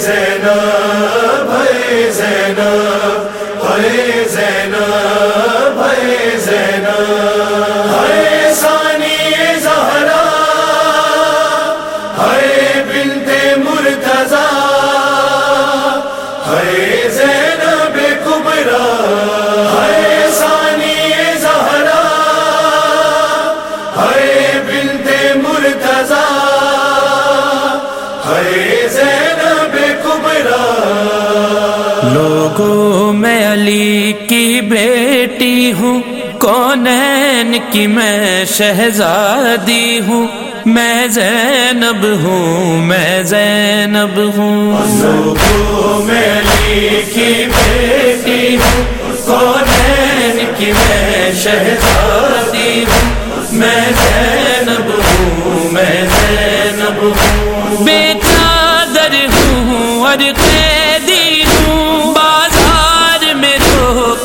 زینب ہے زینب ہے زینب۔ علی کی بیٹی ہوں۔ کونین کی میں شہزادی ہوں۔ میں زینب ہوں، میں زینب ہوں۔ میں علی کی بیٹی ہوں کونین کی میں شہزادی ہوں۔ میں زینب ہوں، میں زینب ہوں۔ بے چادر ہوں اور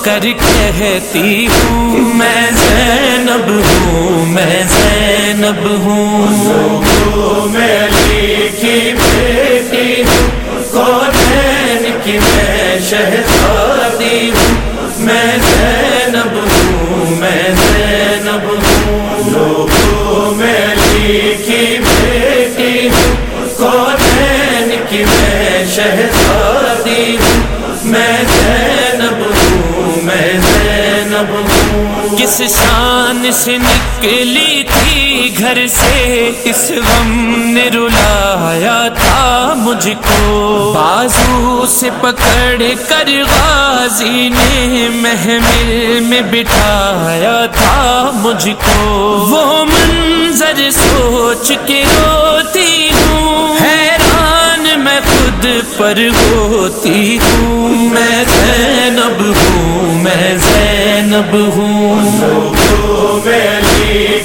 کر کہتی ہوں، میں زینب ہوں، میں زینب ہوں۔ میں علی بیٹی ہوں کونین کی میں شہزادی ہوں۔ میں زینب ہوں۔ شان سے نکلی تھی گھر سے، اس غم نے رلایا تھا مجھ کو بازو سے پکڑ کر غازی نے محمل میں بٹھایا تھا مجھ کو وہ منظر سوچ کے رو پر ہوتی ہوں، میں زینب ہوں، میں زینب ہوں۔ میں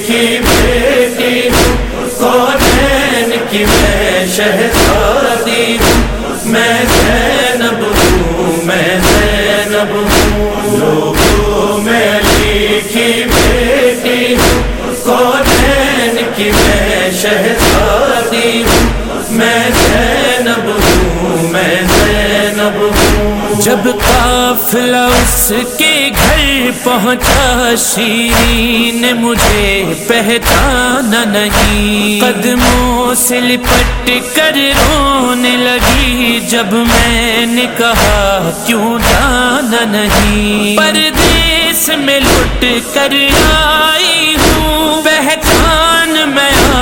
کی بیٹی ہوں کونین کی میں شہزادی ہوں۔ قافلہ اس کے گھر پہنچا، شیرین مجھے پہچانا نہیں۔ قدموں سے لپٹ کر رونے لگی، جب میں نے کہا، کیوں جانا نہیں؟ پردیس میں لٹ کر آئی ہوں پہچان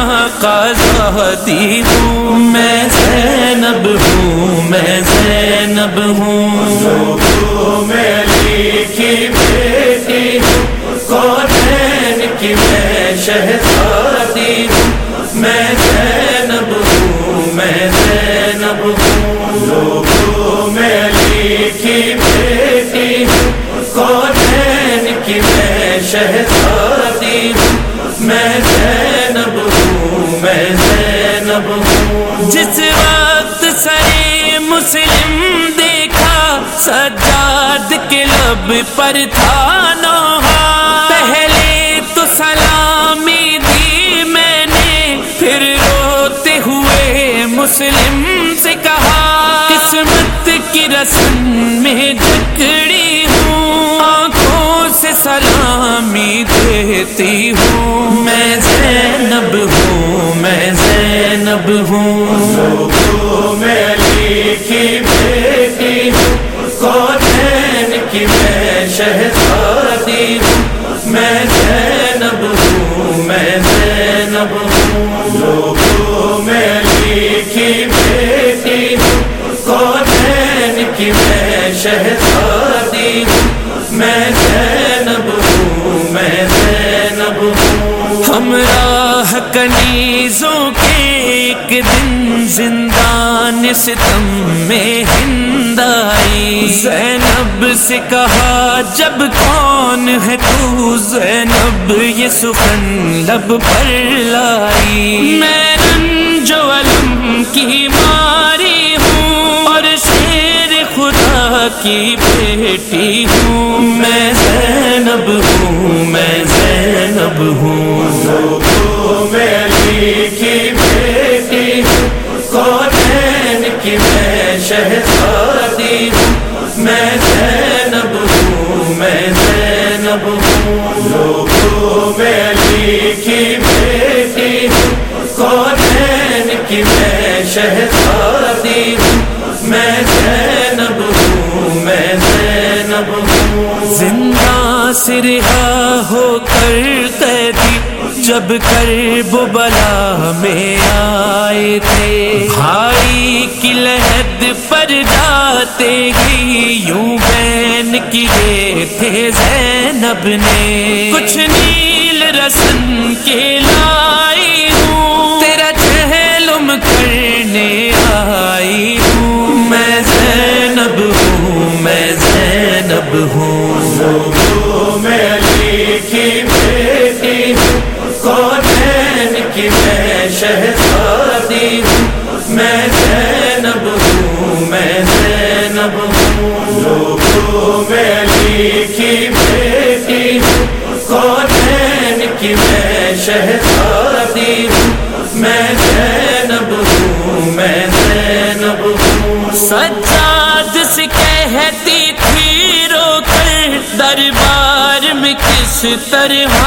میں ہوں، میں زینب ہوں، میں زینب ہوں۔ لوگوں میں علی کی بیٹی ہوں کونین کی میں شہزادی۔ ہوں میں زینب ہوں، میں زینب ہوں۔ لوگوں میں علی کی بیٹی ہوں کونین کی میں شہزادی۔ جس وقت سرے مسلم دیکھا، سجاد کے لب پر تھا نوحہ۔ پہلے تو سلامی دی میں نے، پھر روتے ہوئے مسلم سے کہا، قسمت کی رسم میں جکڑی ہوں، آنکھوں سے سلامی دیتی ہوں۔ شہزادی ہوں۔ میں زینب ہوں، میں زینب ہوں۔ لوگوں میں علی کی بیٹی ہوں۔ کونین کی میں شہزادی ہوں؟ میں زینب ہوں، میں زینب ہوں۔ ہمراہ کنیزوں کے ایک دن زندان ستم میں ہند آئی۔ زینب سے کہا، جب کون ہے تو؟ زینب، یہ سخن لب پر لائی۔ میں رنجو علم کی ماری ہوں اور شیر خدا کی بیٹی ہوں۔ میں زینب ہوں، میں زینب ہوں۔ میں شہزادی ہوں۔ میں زینب ہوں، میں زینب ہوں۔ لوگوں میں علی کی بیٹی ہوں۔ کونین کی میں شہزادی ہوں؟ میں زینب ہوں، میں زینب ہوں۔ زندہ سے رہا ہو کر قیدی جب کر بلا میں آئے تھے۔ بھائی کی لہد پر جاتے ہی یوں بین کیے تھے زینب نے۔ کچھ نیل رسن کے لائی ہوں۔ تیرا چہلم کرنے آئی ہوں۔ میں زینب ہوں، میں زینب ہوں۔ کونین کی میں شہزادی ہوں، میں زینب ہوں، میں زینب ہوں۔ سجاد سے کہتی تھی، رو کر دربار میں کس طرح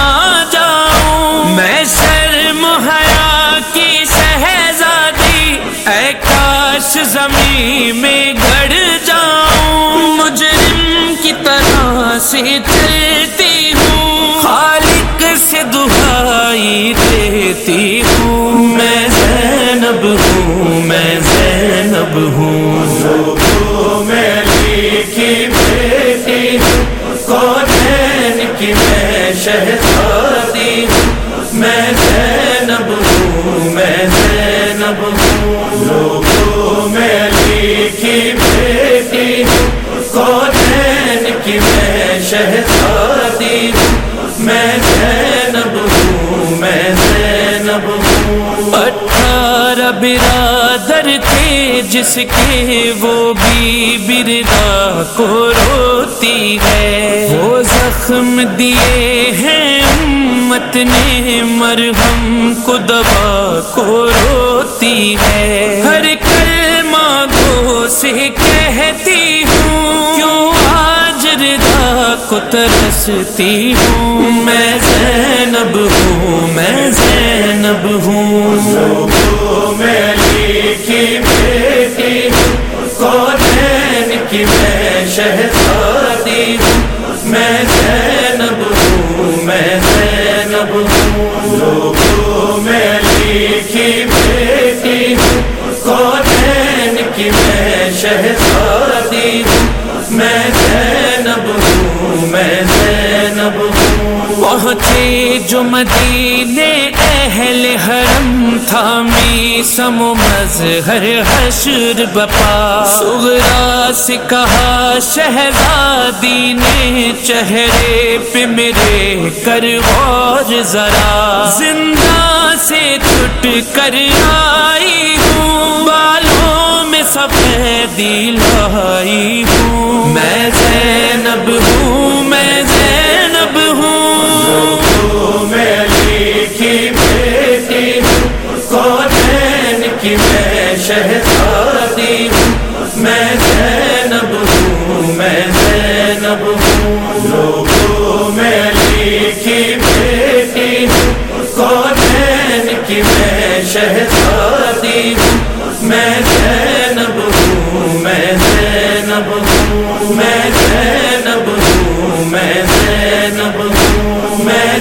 جاؤں؟ میں شرم حیا کی شہزادی، اے کاش زمین میں گڑ جاؤں۔ مجرم کی طرح سے دیتی ہوں میں زینب ہوں، میں زینب ہوں۔ میں کی بیٹی کونین کی میں شہزادی؟ میں زینب ہوں، میں زینب ہوں۔ لوگوں میں کی بیٹی ہوں کونین کی میں شہزادی؟ برادر تھے جس کے وہ بھی بردا کو روتی ہے۔ وہ زخم دیے ہیں امت نے مرہم کو دبا کو روتی ہے۔ ہر کلمہ گو سے کہتی ہوں، کیوں آج ردا کو ترستی ہوں میں؟ پہنچے جو مدینے اہل حرم تھامی سم و مظہر حشر بپا۔ سغرا سے کہا، شہزادی نے چہرے پہ میرے کر غور ذرا۔ زندہ سے چھٹ کر آئی ہوں، بالوں میں سفیدی لائی ہوں۔ میں میں لکھی بیٹی میں شہزادی ہوں میں زینب ہوں میں زینب ہوں میں زینب ہوں میں